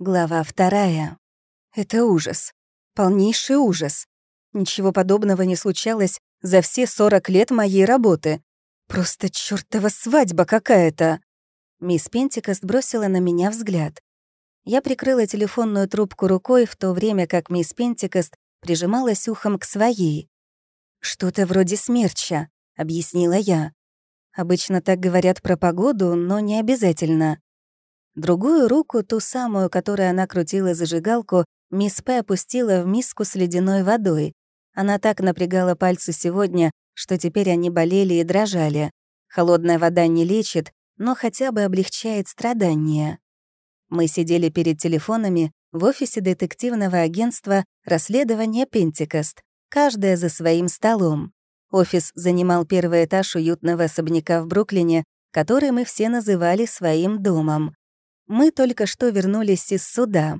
Глава вторая. Это ужас. Полнейший ужас. Ничего подобного не случалось за все 40 лет моей работы. Просто чёртова свадьба какая-то. Мисс Пентикост бросила на меня взгляд. Я прикрыла телефонную трубку рукой, в то время как мисс Пентикост прижималась ухом к своей. «Что-то вроде смерча», — объяснила я. Обычно так говорят про погоду, но не обязательно. Другую руку, ту самую, которой она крутила зажигалку, мисс П. опустила в миску с ледяной водой. Она так напрягала пальцы сегодня, что теперь они болели и дрожали. Холодная вода не лечит, но хотя бы облегчает страдания. Мы сидели перед телефонами в офисе детективного агентства расследования «Пентикост», каждая за своим столом. Офис занимал первый этаж уютного особняка в Бруклине, который мы все называли своим домом. Мы только что вернулись из суда.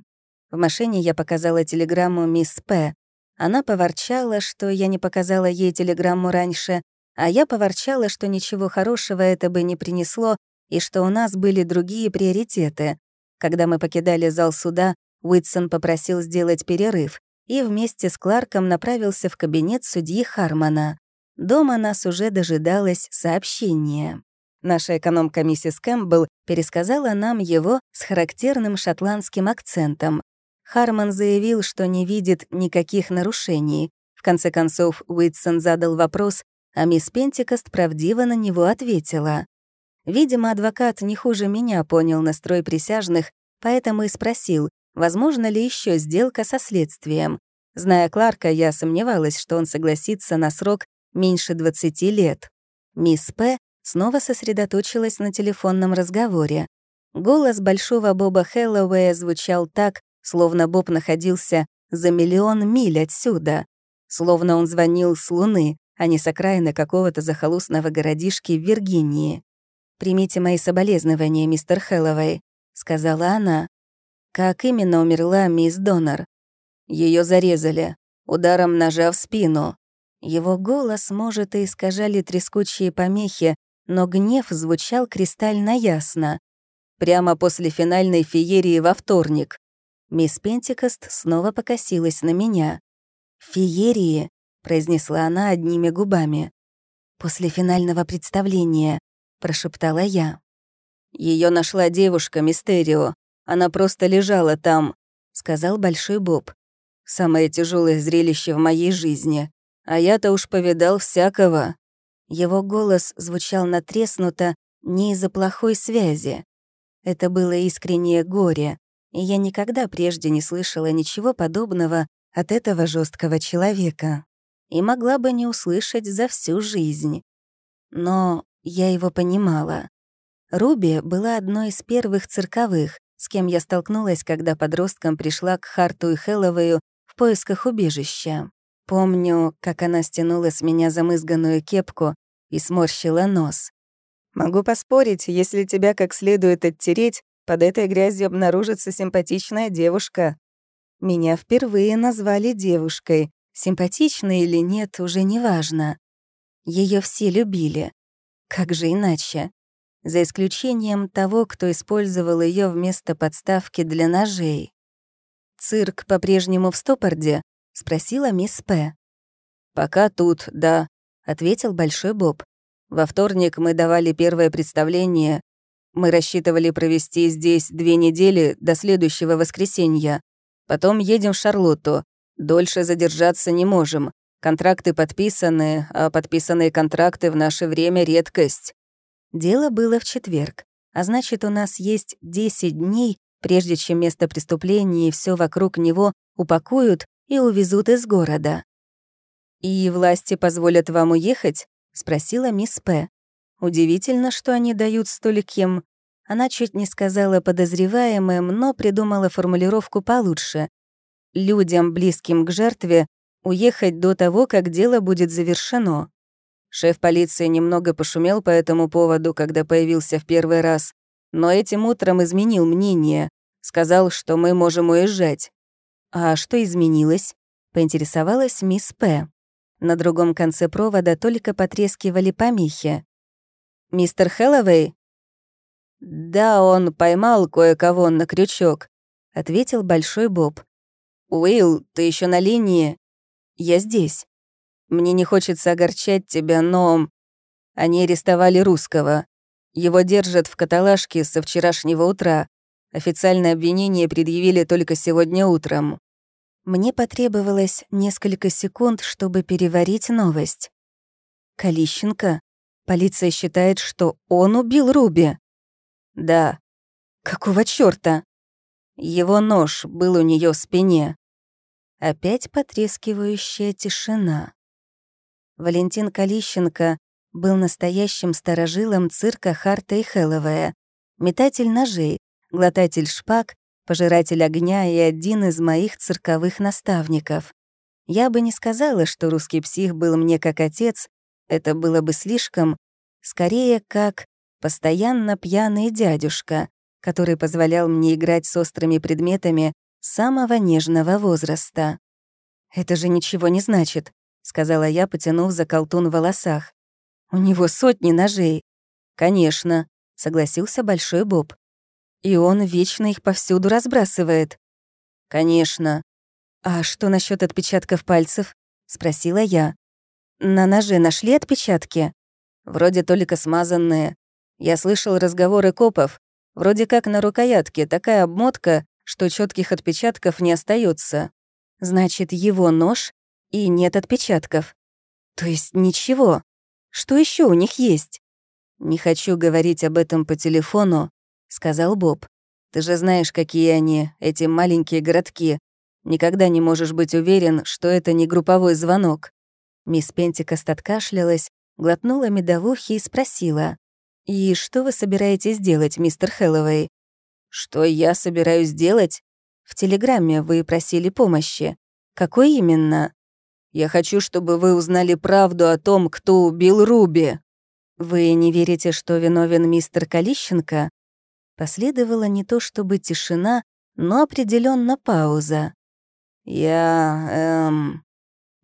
В машине я показала телеграмму мисс П. Она поворчала, что я не показала ей телеграмму раньше, а я поворчала, что ничего хорошего это бы не принесло и что у нас были другие приоритеты. Когда мы покидали зал суда, Уитсон попросил сделать перерыв и вместе с Кларком направился в кабинет судьи Хармона. Дома нас уже дожидалось сообщение. Наша экономка миссис Кэмпбелл пересказала нам его с характерным шотландским акцентом. Харман заявил, что не видит никаких нарушений. В конце концов, Уитсон задал вопрос, а мисс Пентикост правдиво на него ответила. Видимо, адвокат не хуже меня понял настрой присяжных, поэтому и спросил, возможно ли еще сделка со следствием. Зная Кларка, я сомневалась, что он согласится на срок меньше 20 лет. Мисс П снова сосредоточилась на телефонном разговоре. Голос большого Боба Хэллоуэя звучал так, словно Боб находился за миллион миль отсюда, словно он звонил с Луны, а не с окраины какого-то захолустного городишки в Виргинии. «Примите мои соболезнования, мистер Хэллоуэй», — сказала она. «Как именно умерла мисс Донор?» Ее зарезали, ударом ножа в спину. Его голос, может, и искажали трескучие помехи, но гнев звучал кристально ясно. Прямо после финальной феерии во вторник. Мисс Пентикост снова покосилась на меня. «Феерии», — произнесла она одними губами. «После финального представления», — прошептала я. Ее нашла девушка, Мистерио. Она просто лежала там», — сказал Большой Боб. «Самое тяжелое зрелище в моей жизни. А я-то уж повидал всякого». Его голос звучал натреснуто не из-за плохой связи. Это было искреннее горе, и я никогда прежде не слышала ничего подобного от этого жесткого человека. И могла бы не услышать за всю жизнь. Но я его понимала. Руби была одной из первых цирковых, с кем я столкнулась, когда подростком пришла к Харту и Хэллоуэю в поисках убежища. Помню, как она стянула с меня замызганную кепку и сморщила нос. «Могу поспорить, если тебя как следует оттереть, под этой грязью обнаружится симпатичная девушка». Меня впервые назвали девушкой. Симпатичной или нет, уже не важно. Ее все любили. Как же иначе? За исключением того, кто использовал ее вместо подставки для ножей. «Цирк по-прежнему в Стопорде?» — спросила мисс П. «Пока тут, да», — ответил Большой Боб. «Во вторник мы давали первое представление. Мы рассчитывали провести здесь две недели до следующего воскресенья. Потом едем в Шарлотту. Дольше задержаться не можем. Контракты подписаны, а подписанные контракты в наше время — редкость». Дело было в четверг, а значит, у нас есть 10 дней, прежде чем место преступления и все вокруг него упакуют и увезут из города. «И власти позволят вам уехать?» — спросила мисс П. Удивительно, что они дают стольким. Она чуть не сказала подозреваемым, но придумала формулировку получше. Людям, близким к жертве, уехать до того, как дело будет завершено. Шеф полиции немного пошумел по этому поводу, когда появился в первый раз, но этим утром изменил мнение, сказал, что мы можем уезжать. «А что изменилось?» — поинтересовалась мисс П. На другом конце провода только потрескивали помехи. «Мистер Хэллоуэй?» «Да, он поймал кое-кого на крючок. ответил Большой Боб. «Уилл, ты еще на линии?» «Я здесь. Мне не хочется огорчать тебя, но...» Они арестовали русского. Его держат в каталажке со вчерашнего утра. Официальное обвинение предъявили только сегодня утром. Мне потребовалось несколько секунд, чтобы переварить новость. Калищенко? Полиция считает, что он убил Руби. Да. Какого чёрта? Его нож был у неё в спине. Опять потрескивающая тишина. Валентин Калищенко был настоящим старожилом цирка Харта и Хэллоуэя, метатель ножей, глотатель шпаг, пожиратель огня и один из моих цирковых наставников. Я бы не сказала, что русский псих был мне как отец, это было бы слишком, скорее как постоянно пьяный дядюшка, который позволял мне играть с острыми предметами самого нежного возраста. «Это же ничего не значит», — сказала я, потянув за колтун в волосах. «У него сотни ножей». «Конечно», — согласился Большой Боб. «И он вечно их повсюду разбрасывает». «Конечно». «А что насчет отпечатков пальцев?» — спросила я. «На ноже нашли отпечатки?» «Вроде только смазанные. Я слышал разговоры копов. Вроде как на рукоятке такая обмотка, что четких отпечатков не остается. Значит, его нож и нет отпечатков. То есть ничего. Что еще у них есть? Не хочу говорить об этом по телефону, сказал Боб. Ты же знаешь, какие они, эти маленькие городки. Никогда не можешь быть уверен, что это не групповой звонок. Мисс Пентикост откашлялась, глотнула медовухи и спросила. «И что вы собираетесь делать, мистер Хэллоуэй?» «Что я собираюсь делать?» «В телеграмме вы просили помощи. Какой именно?» «Я хочу, чтобы вы узнали правду о том, кто убил Руби». «Вы не верите, что виновен мистер Калищенко?» Последовала не то чтобы тишина, но определенно пауза. «Я... эм...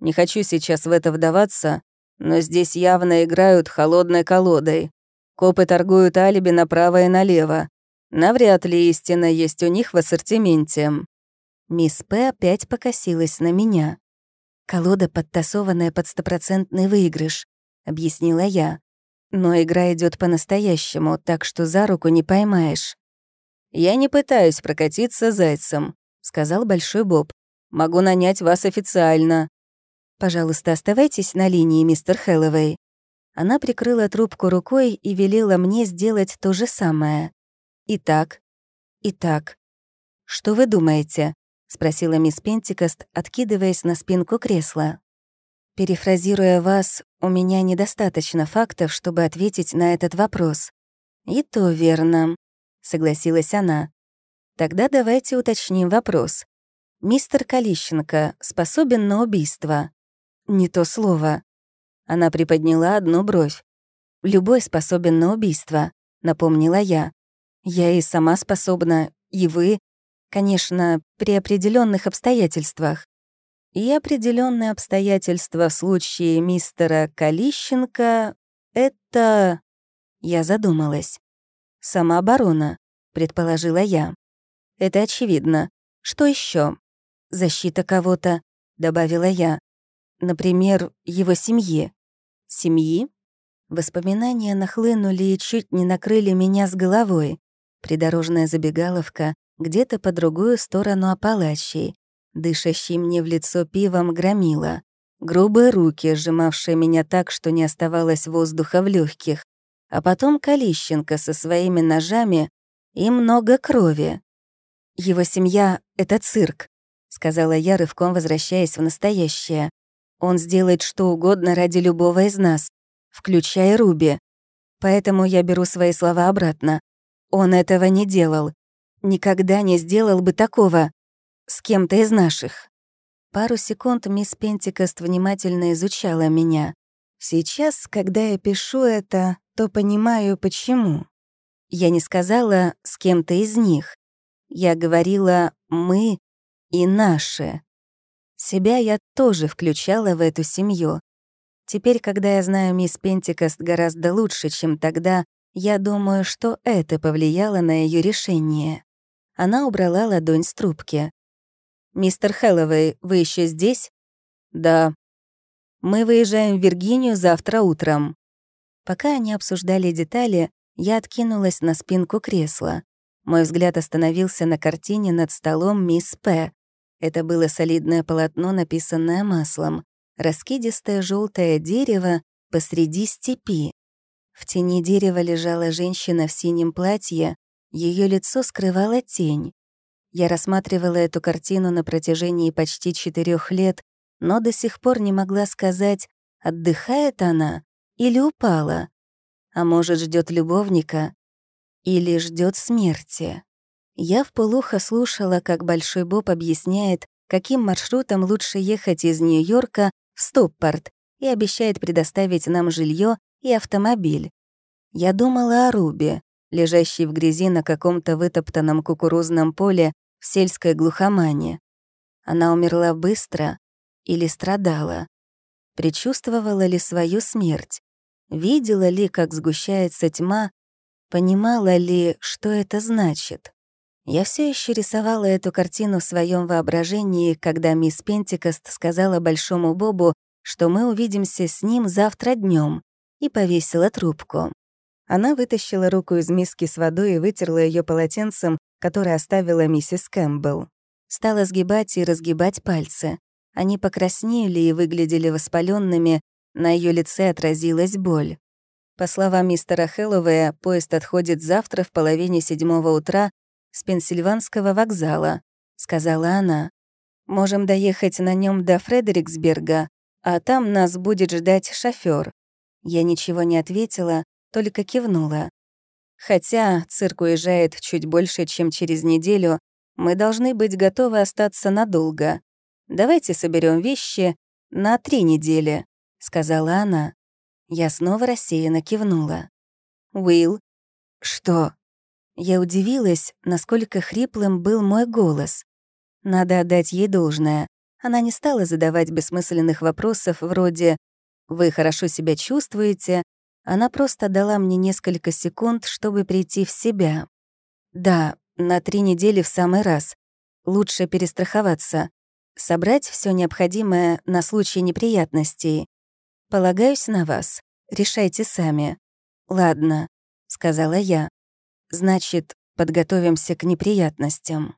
Не хочу сейчас в это вдаваться, но здесь явно играют холодной колодой. Копы торгуют алиби направо и налево. Навряд ли истина есть у них в ассортименте. Мисс П. опять покосилась на меня. «Колода, подтасованная под стопроцентный выигрыш», — объяснила я. «Но игра идет по-настоящему, так что за руку не поймаешь». «Я не пытаюсь прокатиться зайцем», — сказал Большой Боб. «Могу нанять вас официально». «Пожалуйста, оставайтесь на линии, мистер Хэллоуэй». Она прикрыла трубку рукой и велела мне сделать то же самое. «Итак, итак, что вы думаете?» — спросила мисс Пентикост, откидываясь на спинку кресла. Перефразируя вас, у меня недостаточно фактов, чтобы ответить на этот вопрос. «И то верно», — согласилась она. «Тогда давайте уточним вопрос. Мистер Калищенко способен на убийство?» «Не то слово». Она приподняла одну бровь. «Любой способен на убийство», — напомнила я. Я и сама способна, и вы. Конечно, при определенных обстоятельствах. И определенные обстоятельства в случае мистера Калищенко — это... Я задумалась. Самооборона, предположила я. Это очевидно. Что еще? Защита кого-то, добавила я. Например, его семьи. Семьи? Воспоминания нахлынули и чуть не накрыли меня с головой. Придорожная забегаловка где-то по другую сторону Апалачей, дышащий мне в лицо пивом громила, грубые руки, сжимавшие меня так, что не оставалось воздуха в легких, а потом Калищенко со своими ножами и много крови. «Его семья — это цирк», — сказала я, рывком возвращаясь в настоящее. «Он сделает что угодно ради любого из нас, включая Руби. Поэтому я беру свои слова обратно. Он этого не делал. Никогда не сделал бы такого с кем-то из наших. Пару секунд мисс Пентикост внимательно изучала меня. Сейчас, когда я пишу это, то понимаю, почему. Я не сказала «с кем-то из них». Я говорила «мы» и «наши». Себя я тоже включала в эту семью. Теперь, когда я знаю мисс Пентикост гораздо лучше, чем тогда, я думаю, что это повлияло на ее решение. Она убрала ладонь с трубки. «Мистер Хэллоуэй, вы еще здесь?» «Да». «Мы выезжаем в Виргинию завтра утром». Пока они обсуждали детали, я откинулась на спинку кресла. Мой взгляд остановился на картине над столом мисс П. Это было солидное полотно, написанное маслом. Раскидистое желтое дерево посреди степи. В тени дерева лежала женщина в синем платье, ее лицо скрывала тень. Я рассматривала эту картину на протяжении почти четырех лет, но до сих пор не могла сказать, отдыхает она или упала. А может, ждет любовника или ждет смерти. Я вполуха слушала, как Большой Боб объясняет, каким маршрутом лучше ехать из Нью-Йорка в Стоппорт и обещает предоставить нам жилье и автомобиль. Я думала о Рубе, лежащей в грязи на каком-то вытоптанном кукурузном поле в сельской глухомане. Она умерла быстро или страдала? Причувствовала ли свою смерть? Видела ли, как сгущается тьма? Понимала ли, что это значит? Я все еще рисовала эту картину в своем воображении, когда мисс Пентикост сказала Большому Бобу, что мы увидимся с ним завтра днем, и повесила трубку. Она вытащила руку из миски с водой и вытерла ее полотенцем, которое оставила миссис Кэмпбелл. Стала сгибать и разгибать пальцы. Они покраснели и выглядели воспаленными, на ее лице отразилась боль. По словам мистера Хэллоуэя, поезд отходит завтра в половине седьмого утра с Пенсильванского вокзала, сказала она. Можем доехать на нем до Фредериксберга, а там нас будет ждать шофер. Я ничего не ответила, только кивнула. Хотя цирк уезжает чуть больше, чем через неделю, мы должны быть готовы остаться надолго. Давайте соберем вещи на три недели», — сказала она. Я снова рассеянно кивнула. «Уилл?» «Что?» Я удивилась, насколько хриплым был мой голос. Надо отдать ей должное. Она не стала задавать бессмысленных вопросов вроде «Вы хорошо себя чувствуете?», она просто дала мне несколько секунд, чтобы прийти в себя. Да, на три недели в самый раз. Лучше перестраховаться. Собрать все необходимое на случай неприятностей. Полагаюсь на вас. Решайте сами. Ладно, сказала я. Значит, подготовимся к неприятностям.